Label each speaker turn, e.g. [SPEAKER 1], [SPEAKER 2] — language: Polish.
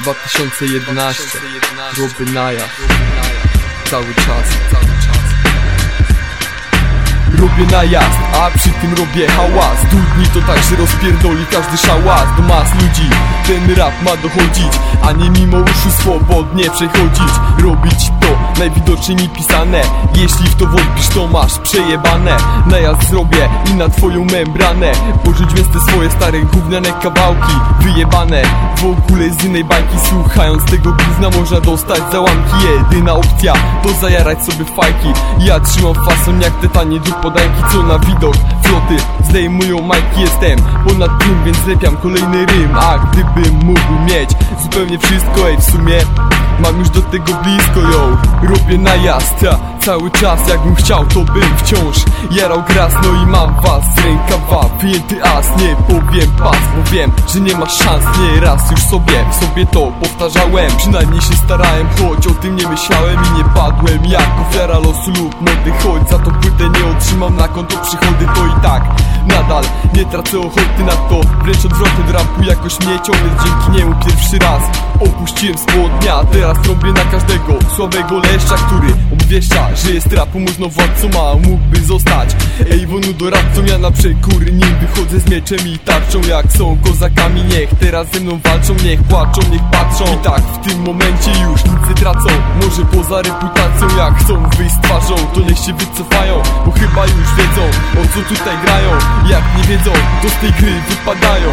[SPEAKER 1] 2011 Robię najazd Cały czas Robię najazd, a przy tym robię hałas. Dudni to tak, że rozpierdoli każdy szałas. Do mas ludzi ten rap ma dochodzić A nie mimo uszu swobodnie przechodzić. Robić to najwidoczniej mi pisane. Jeśli w to wątpisz to masz przejebane. Najazd zrobię i na twoją membranę. Pożyć więc te swoje stare gówniane kawałki Wyjebane. W ogóle z innej bajki Słuchając tego gówna można dostać załamki. Jedyna opcja to zajarać sobie fajki. Ja trzymam fason jak te tanie dupodanki Co na widok? Floty zdejmują majki Jestem ponad tym więc lepiam kolejny rym. A gdybym mógł mieć zupełnie wszystko Ej w sumie mam już do tego blisko yo. Robię najazd, a cały czas jakbym chciał to bym wciąż Jarał gras, no i mam was z rękawa Wyjęty as, nie powiem pas Bo wiem, że nie ma szans, nie raz już sobie sobie to powtarzałem, przynajmniej się starałem Choć o tym nie myślałem i nie padłem Jak ofiara losu lub mody. Choć za tą płytę nie otrzymam na konto przychody To i tak nadal nie tracę ochoty na to. Wręcz odwrotnie do rapu jakoś mnie ciągle Dzięki niemu pierwszy raz opuściłem spodnia Teraz trąbię na każdego słabego leszcza Który obwieszcza, że jest rapu można władcą A mógłby zostać Ej, wonu doradcą. Ja na przekór Nim wychodzę z mieczem i tarczą. Jak są kozakami, niech teraz ze mną walczą Niech płaczą, niech patrzą. I tak w tym momencie już nic nie tracą. Może poza reputacją jak chcą wyjść z twarzą To niech się wycofają, bo chyba już wiedzą O co tutaj grają. Jak nie wiedzą, to z tej gry wypadają